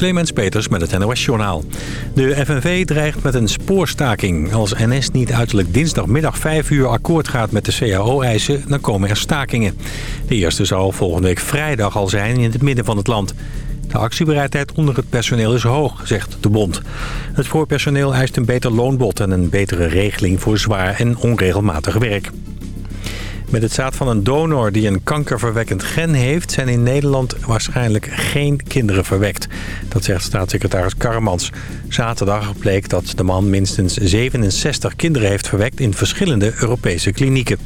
Clemens Peters met het NOS Journaal. De FNV dreigt met een spoorstaking. Als NS niet uiterlijk dinsdagmiddag 5 uur akkoord gaat met de CAO-eisen... dan komen er stakingen. De eerste zal volgende week vrijdag al zijn in het midden van het land. De actiebereidheid onder het personeel is hoog, zegt de bond. Het spoorpersoneel eist een beter loonbod en een betere regeling voor zwaar en onregelmatig werk. Met het zaad van een donor die een kankerverwekkend gen heeft... zijn in Nederland waarschijnlijk geen kinderen verwekt. Dat zegt staatssecretaris Karremans. Zaterdag bleek dat de man minstens 67 kinderen heeft verwekt... in verschillende Europese klinieken.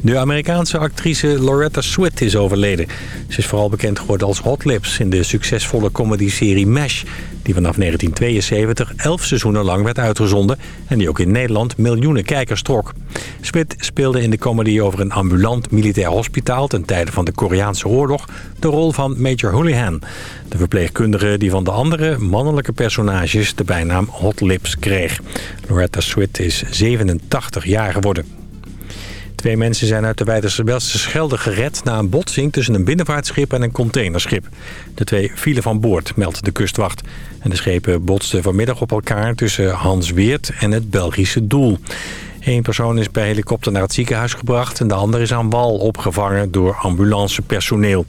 De Amerikaanse actrice Loretta Swit is overleden. Ze is vooral bekend geworden als Hot Lips in de succesvolle comedyserie MASH... die vanaf 1972 elf seizoenen lang werd uitgezonden... en die ook in Nederland miljoenen kijkers trok. Swit speelde in de comedy over een ambulant militair hospitaal... ten tijde van de Koreaanse oorlog de rol van Major Houlihan. De verpleegkundige die van de andere mannelijke personages de bijnaam Hot Lips kreeg. Loretta Swit is 87 jaar geworden. Twee mensen zijn uit de Weidersebelse Schelde gered na een botsing tussen een binnenvaartschip en een containerschip. De twee vielen van boord, meldt de kustwacht. De schepen botsten vanmiddag op elkaar tussen Hans Weert en het Belgische Doel. Eén persoon is bij helikopter naar het ziekenhuis gebracht... en de ander is aan wal opgevangen door ambulancepersoneel.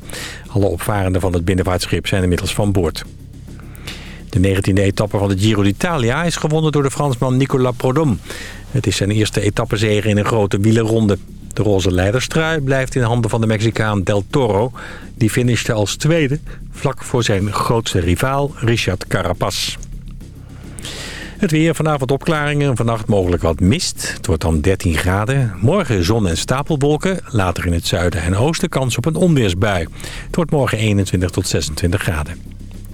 Alle opvarenden van het binnenvaartschip zijn inmiddels van boord. De 19e etappe van de Giro d'Italia is gewonnen door de Fransman Nicolas Prodhomme. Het is zijn eerste etappezege in een grote wielerronde. De roze leiderstrui blijft in handen van de Mexicaan Del Toro. Die finishte als tweede, vlak voor zijn grootste rivaal Richard Carapaz. Het weer, vanavond opklaringen, vannacht mogelijk wat mist. Het wordt dan 13 graden. Morgen zon en stapelwolken. Later in het zuiden en oosten kans op een onweersbui. Het wordt morgen 21 tot 26 graden.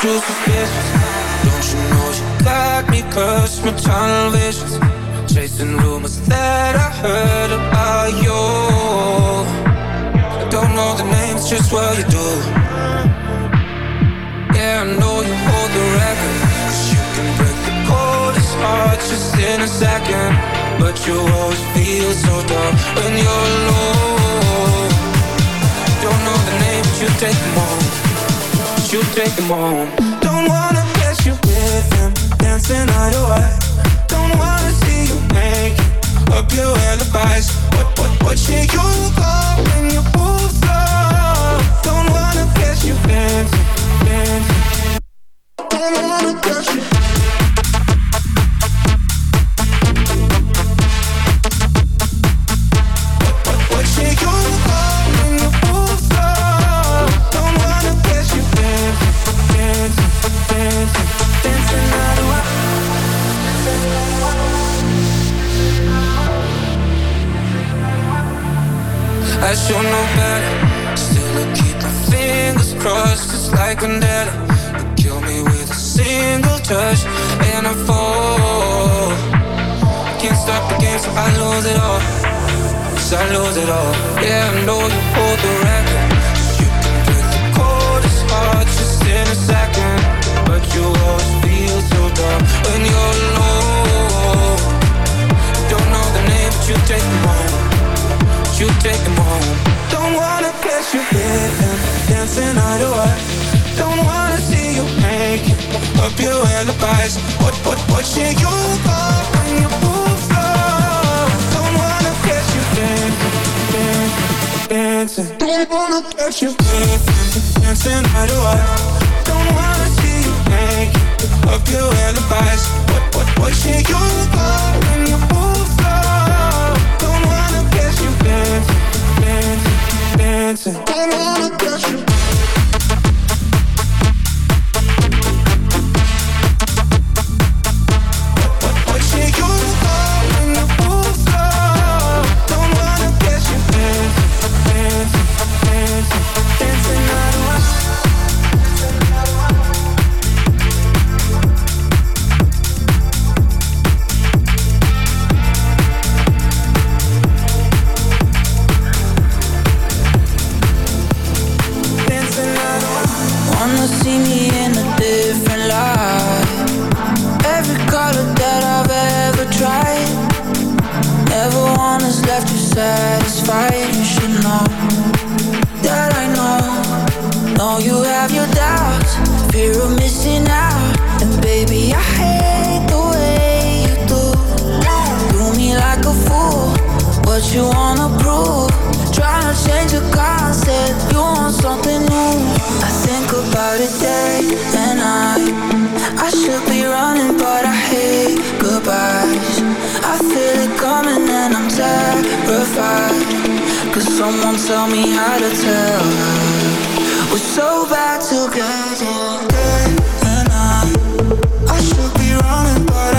Don't you know you got me cursed with tunnel visions? Chasing rumors that I heard about you. I don't know the names, just what you do. Yeah, I know you hold the record. 'Cause you can break the coldest heart just in a second. But you always feel so dumb when you're alone. Don't know the name, but you take them home. You take them home. Don't wanna catch you with them, dancing to eye. Don't wanna see you naked, up your alibis. What, what, what should you go when you move slow? Don't wanna guess you dancing, dancing. Don't wanna guess you. Vendetta. You kill me with a single touch, and I fall. Can't stop the game, so I lose it all. Cause I lose it all. Yeah, I know you hold the record. You can break the coldest heart just in a second. But you always feel so dumb when you're alone. Don't know the name, but you take them home. You take them home. Don't wanna catch you with dancing to eye. Don't wanna see you naked, up your alibis. What, what, what should you go when you move slow? Don't wanna catch you dancing, dancing. Don't wanna catch you dancing, dancing eye to eye. Don't wanna see you naked, up your alibis. What, what, what should you go when you move slow? Don't wanna catch you dancing, dancing, dancing. Don't wanna catch you. Someone tell me how to tell her. We're so bad together and night I should be running but I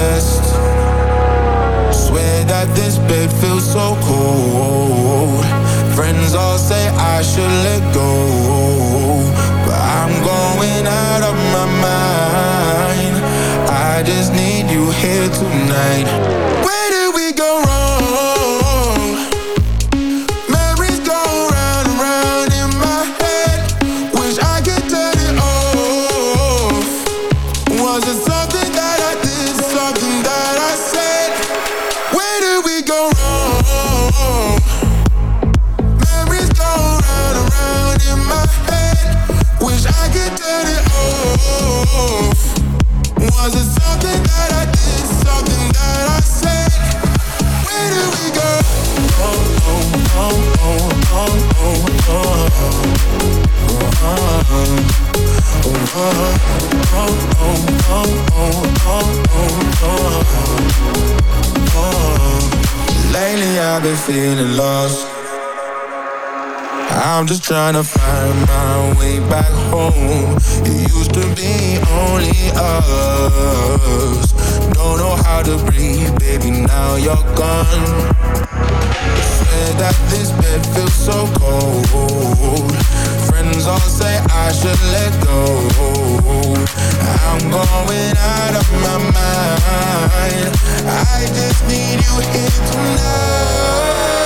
chest Swear that this bed feels so cold. Friends all say I should let go But I'm going out of my mind. I just need you here tonight. I'm just trying to find my way back home. It used to be only us. Don't know how to breathe, baby, now you're gone. Swear that this bed feels so cold Friends all say I should let go. I'm going out of my mind. I just need you here tonight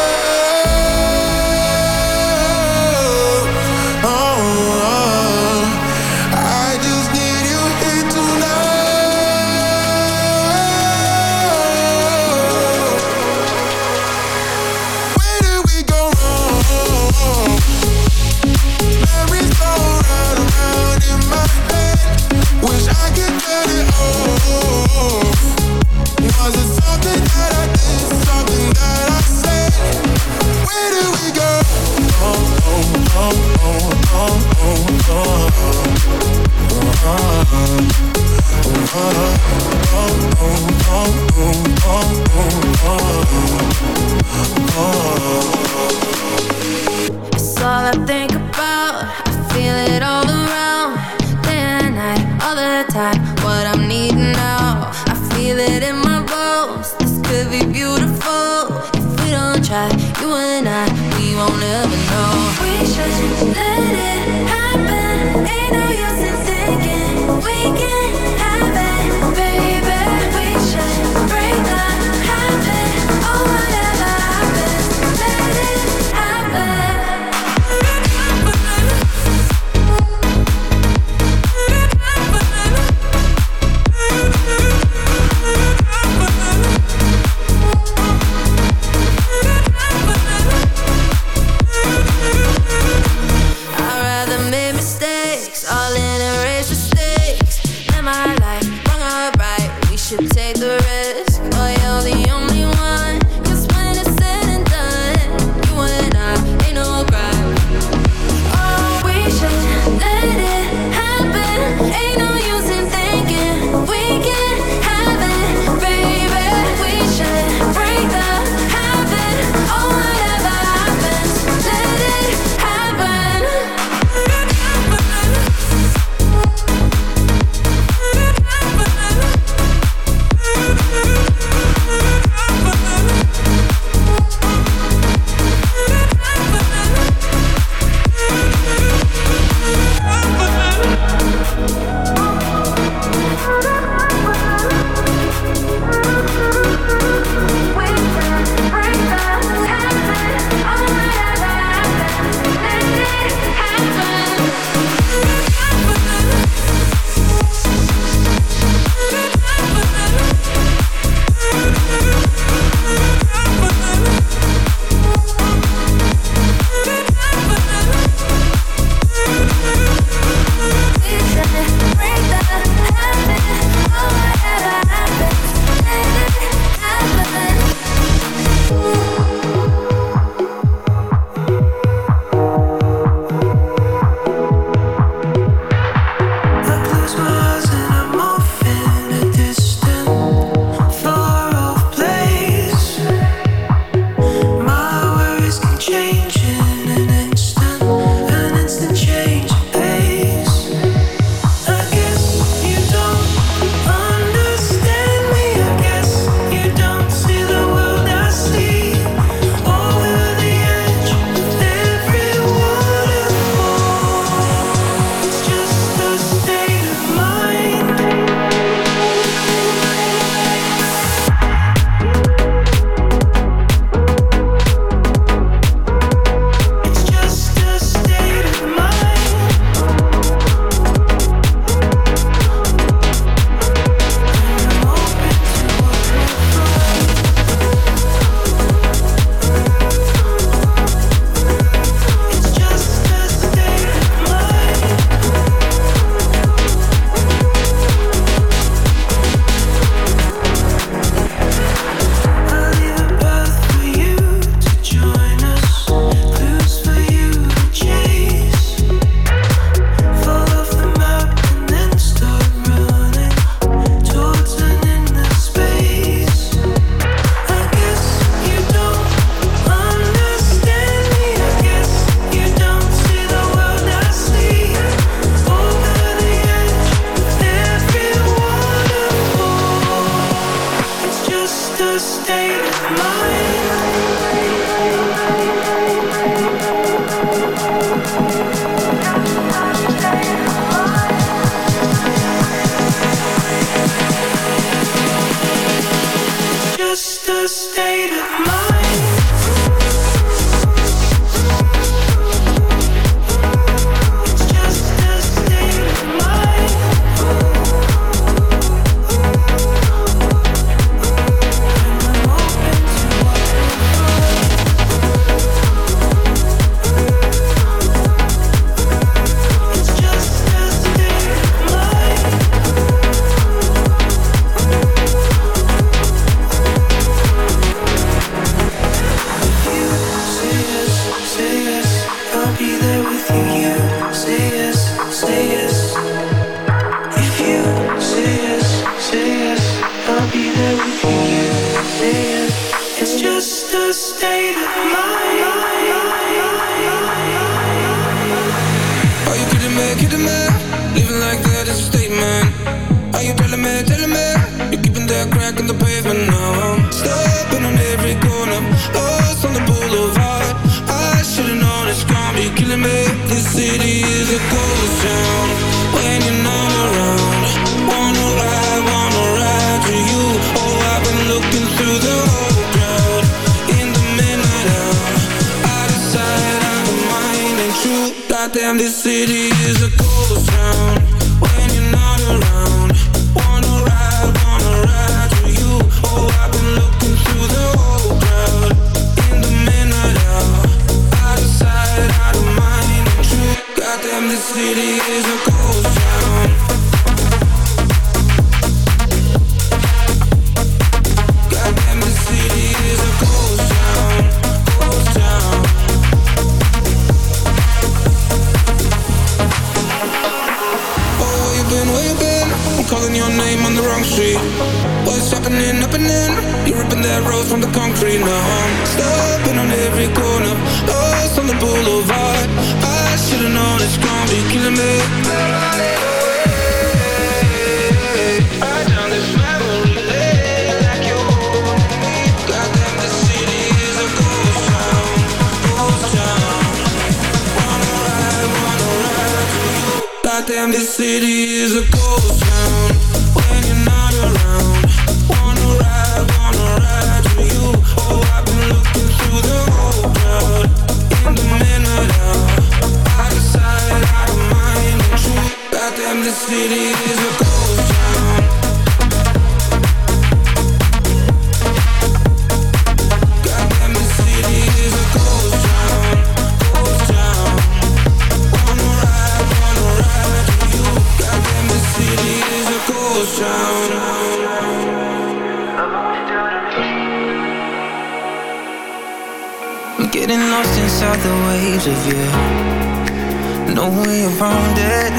inside the waves of you. No way around it.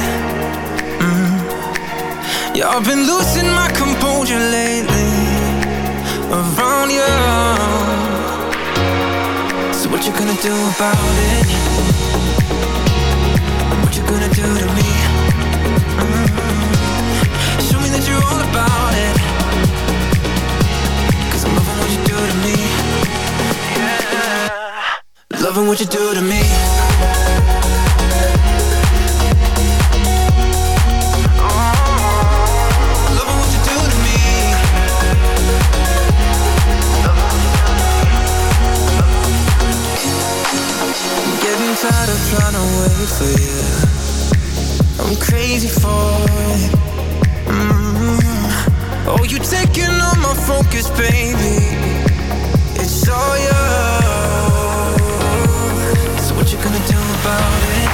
Mm. Yeah, I've been losing my composure lately. Around you. So what you gonna do about it? Loving what you do to me. Tired of trying to wait for you. I'm crazy for it. Mm -hmm. Oh, you taking all my focus, baby. It's all yours gonna do about it?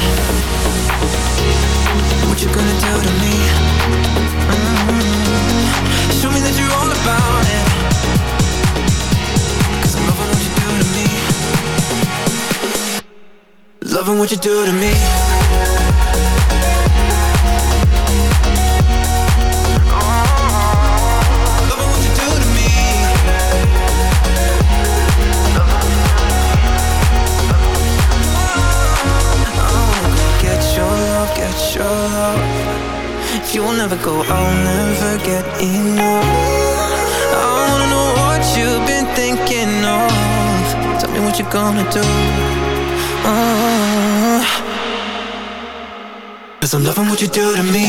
What you gonna do to me? Mm -hmm. Show me that you're all about it Cause I'm loving what you do to me Loving what you do to me never go, I'll never get enough. I wanna know what you've been thinking of. Tell me what you're gonna do. Oh. Cause I'm loving what you do to me.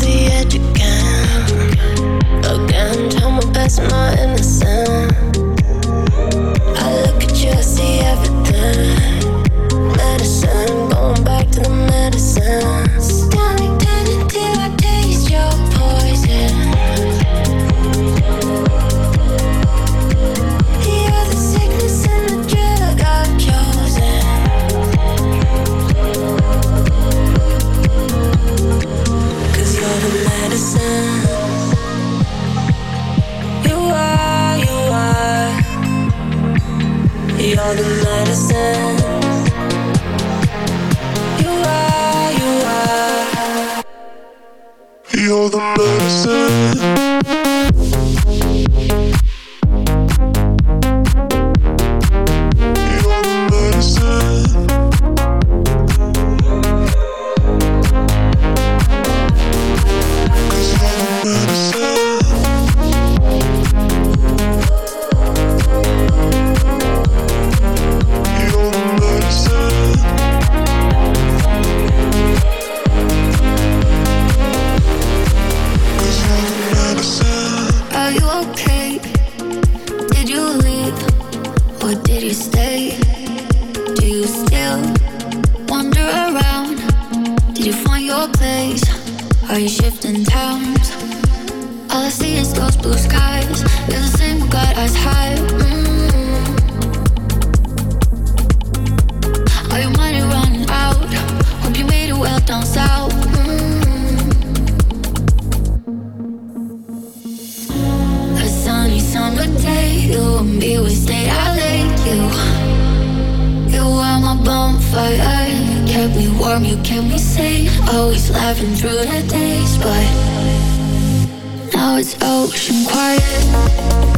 to the me warm, you kept me sane. Always laughing through the days, but now it's ocean quiet.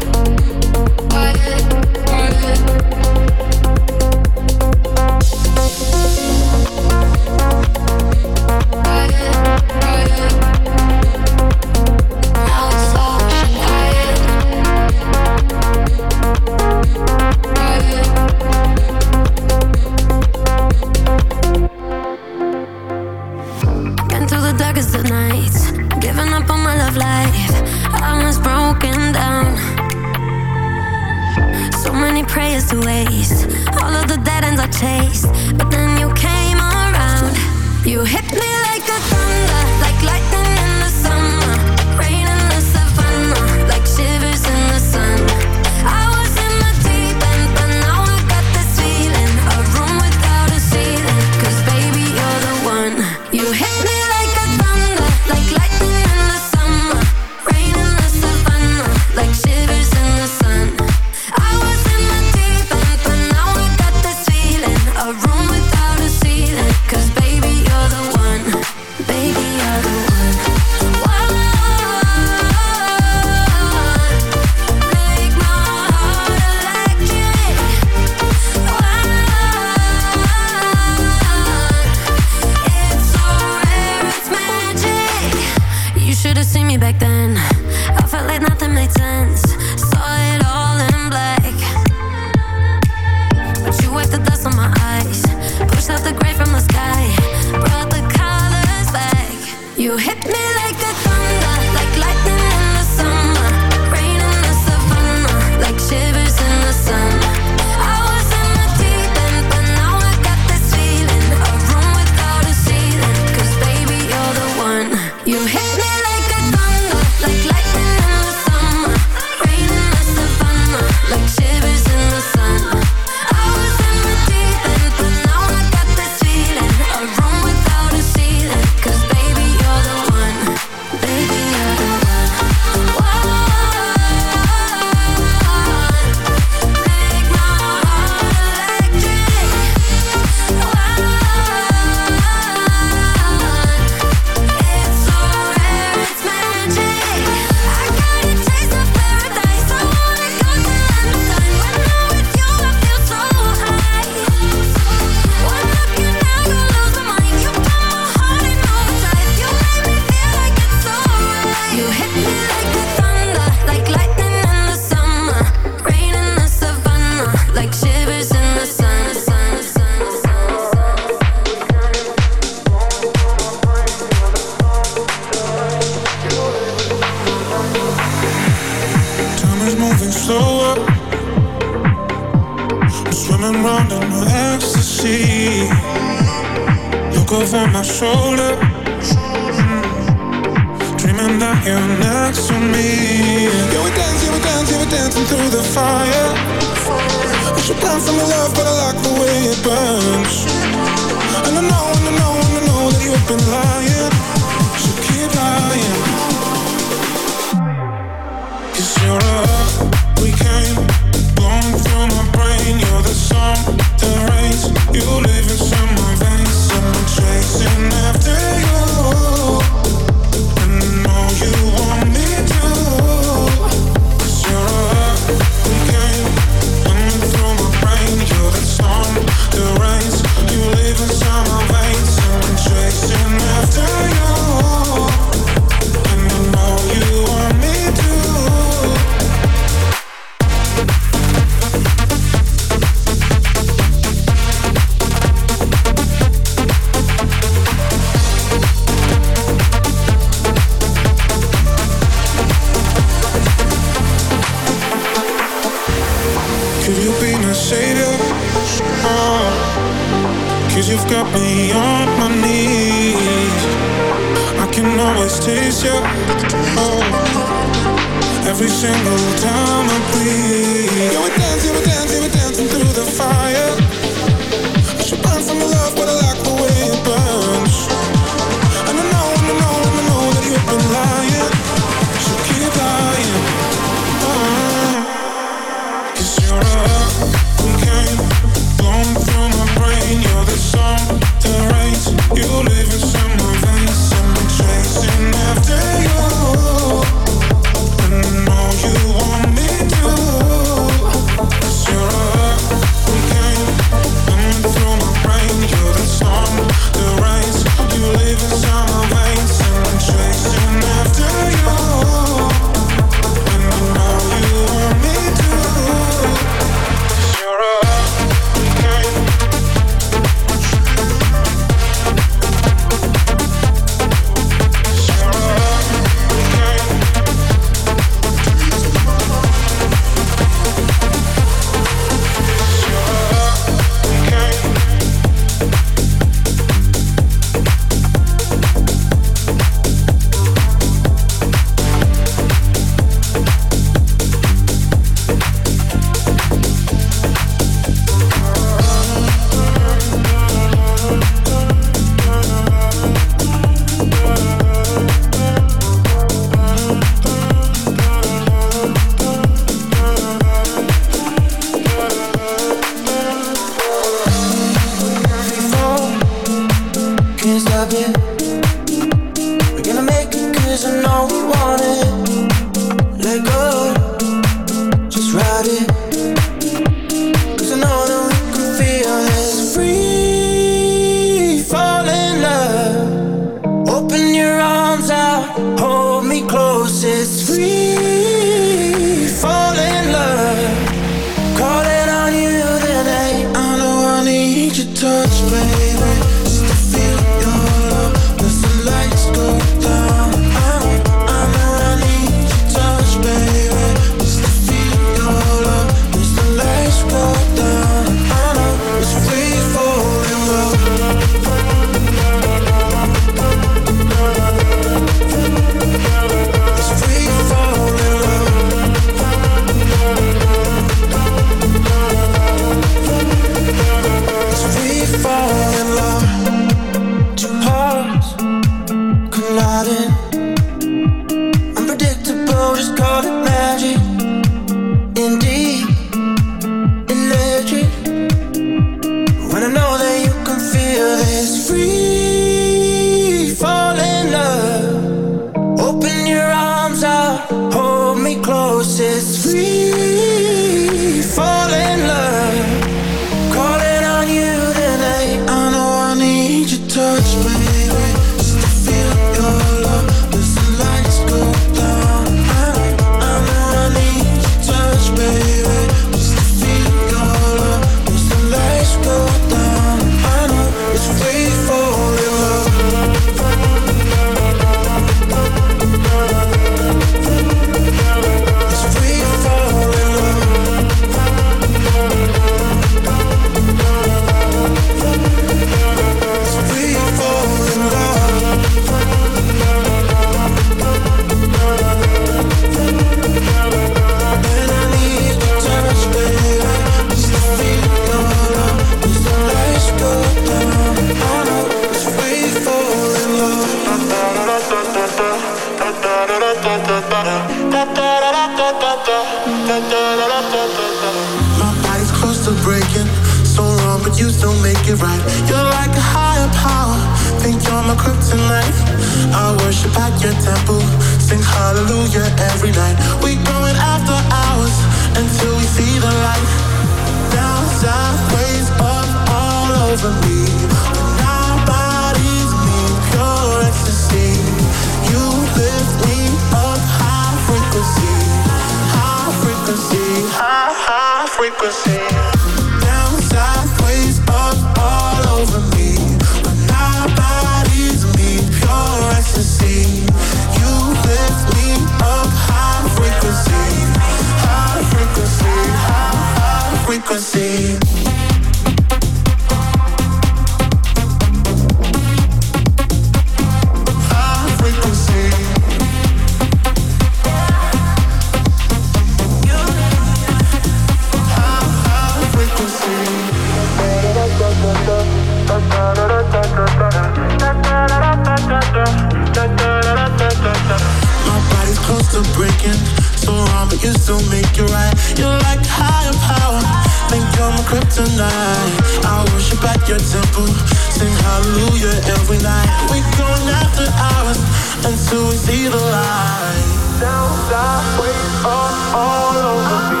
You still make it right. You're like higher power, think you're my kryptonite. I worship at your temple, sing hallelujah every night. We going after hours until we see the light. Down, sideways, up, all over me.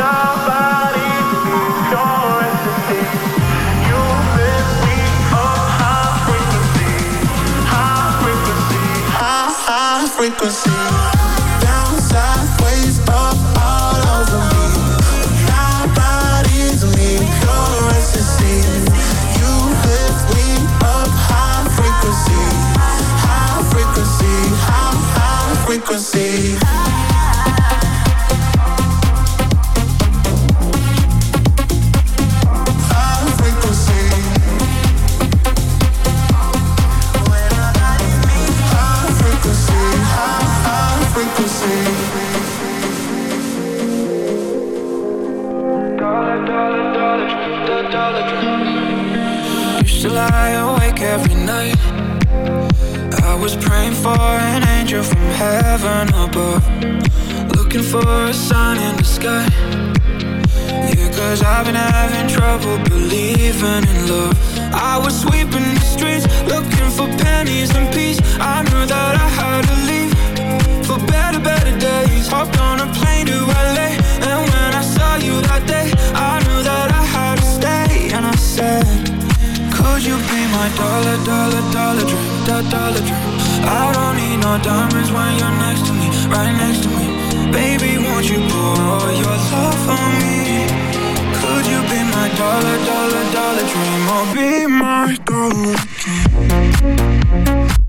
Nobody needs your ecstasy. You lift me up high frequency, been having trouble believing in love. I was sweeping the streets, looking for pennies and peace. I knew that I had to leave for better, better days. Hopped on a plane to LA, and when I saw you that day, I knew that I had to stay. And I said, Could you be my dollar, dollar, dollar dream, dollar dream? I don't need no diamonds when you're next to me, right next to me. Baby, won't you pour all your love on dollar, dollar, dollar dream, or be my dollar dream?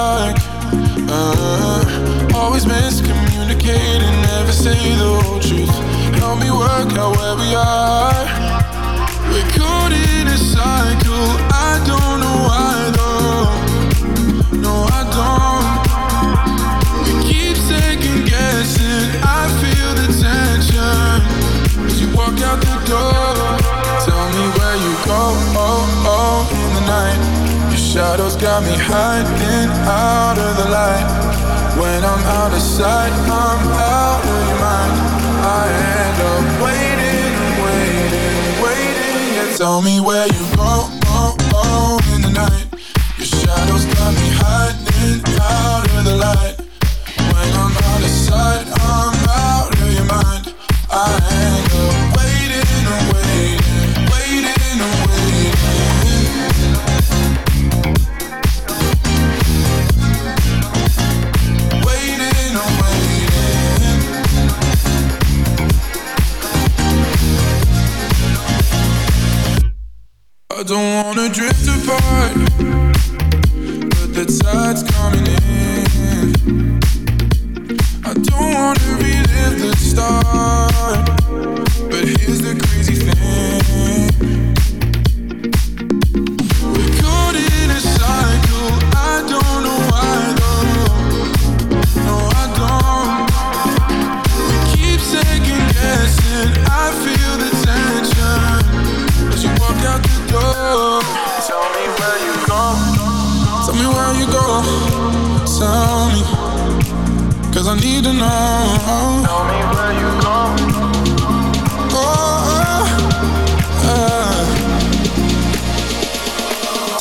mind. Uh, always miscommunicating, never say the whole truth. Help me work out where we are. We're caught in a cycle. I don't know why though. No, I don't. We keep second guessing. I feel the tension as you walk out the door. Tell me where you go oh, oh, oh in the night. Shadows got me hiding out of the light. When I'm out of sight, I'm out of your mind. I end up waiting, waiting, waiting. And tell me where you go, go, go in the night. Your shadows got me hiding out of the light.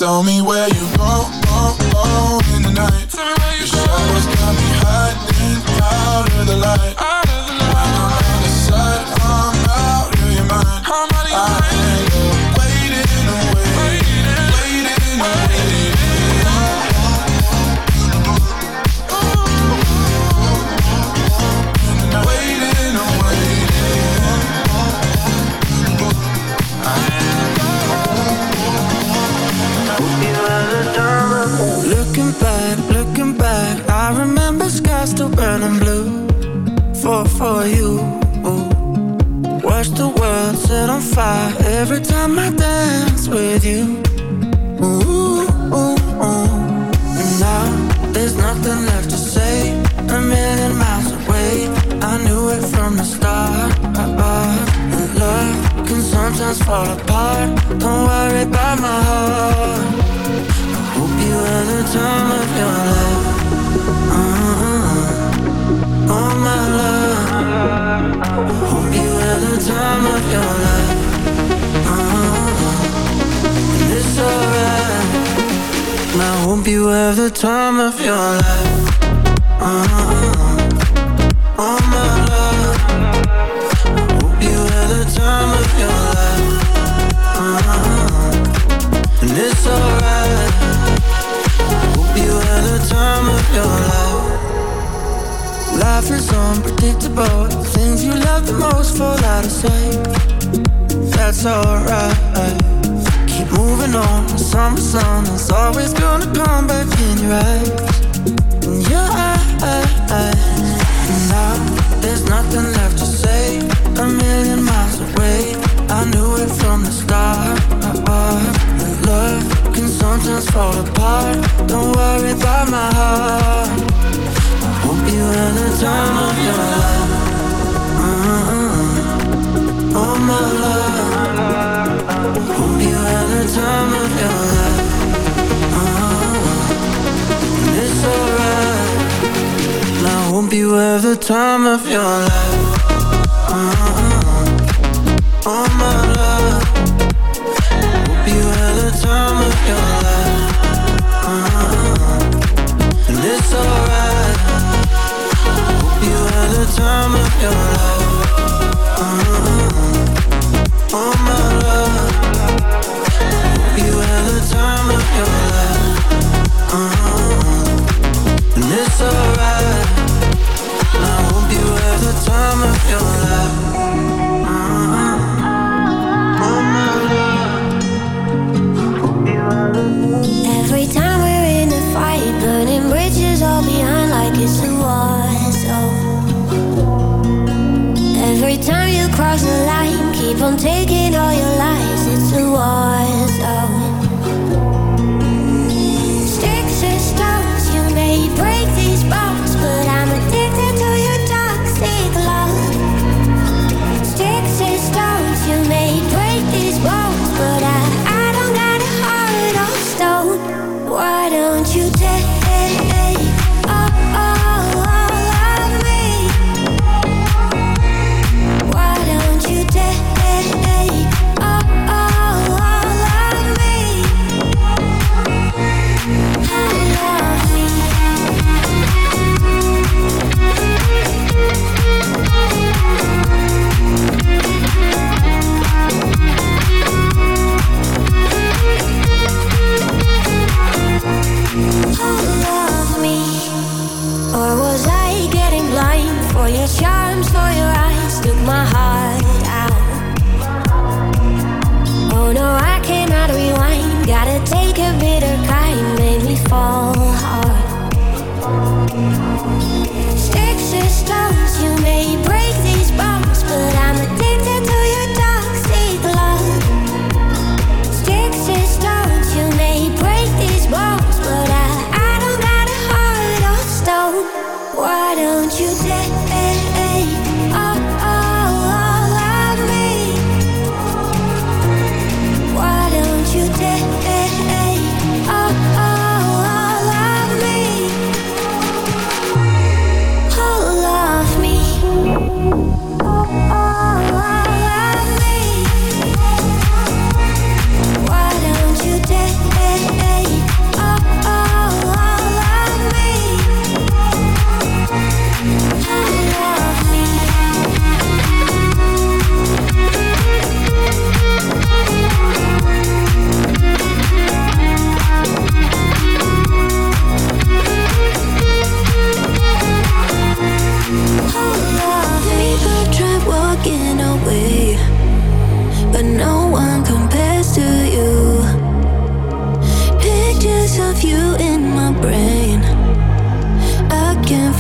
Tell me where you fire every time I dance with you. Ooh, ooh, ooh. And now there's nothing left to say. A million miles away. I knew it from the start. And love can sometimes fall apart. Don't worry about my heart. I hope you had the time of your life. Mm. Oh my love. Hope you had the time of your life. you have the time of your life. Oh my love, I hope you have the time of your life. Uh -huh. And it's alright. Hope you have the time of your life. Life is unpredictable. Things you love the most fall out of sight. That's alright. Moving on, summer sun is always gonna come back in your eyes.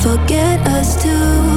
Forget us two.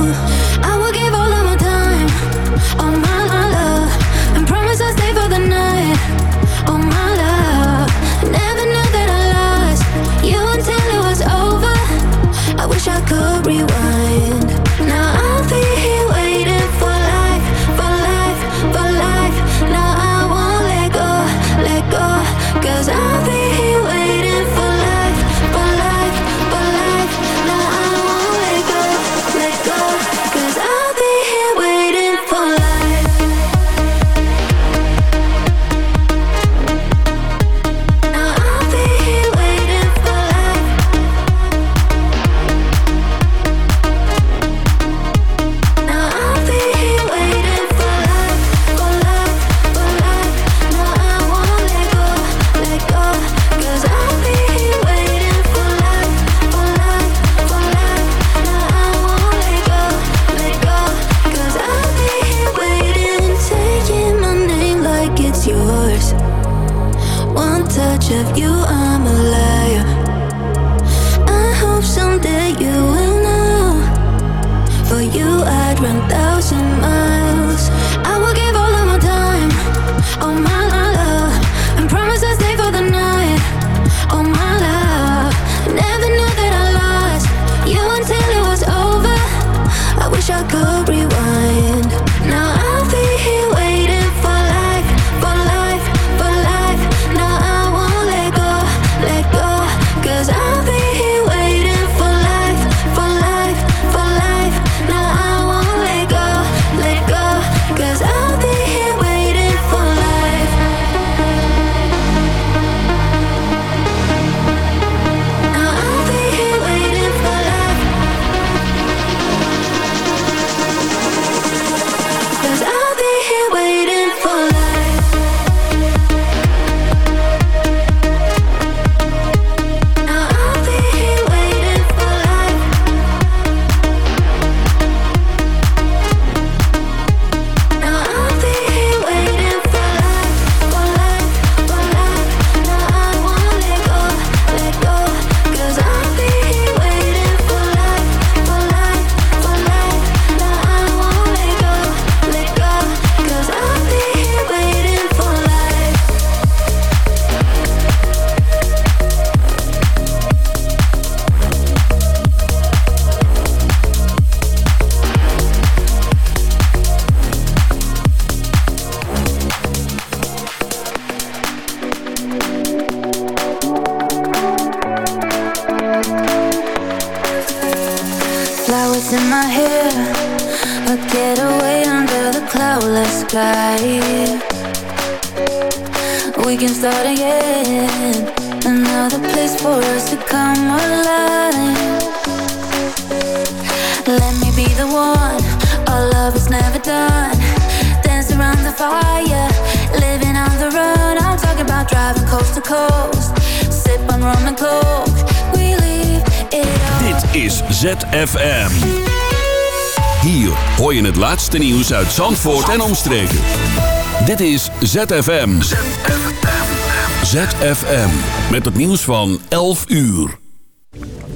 Zandvoort en omstreken. Dit is ZFM. ZFM. Met het nieuws van 11 uur.